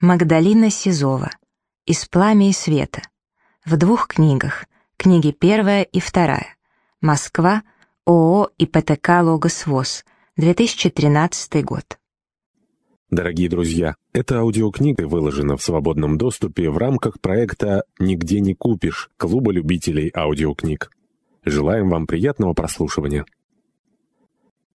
Магдалина Сизова. «Из пламя и света». В двух книгах. Книги первая и вторая. Москва. ООО и ПТК «Логосвоз». 2013 год. Дорогие друзья, эта аудиокнига выложена в свободном доступе в рамках проекта «Нигде не купишь» Клуба любителей аудиокниг. Желаем вам приятного прослушивания.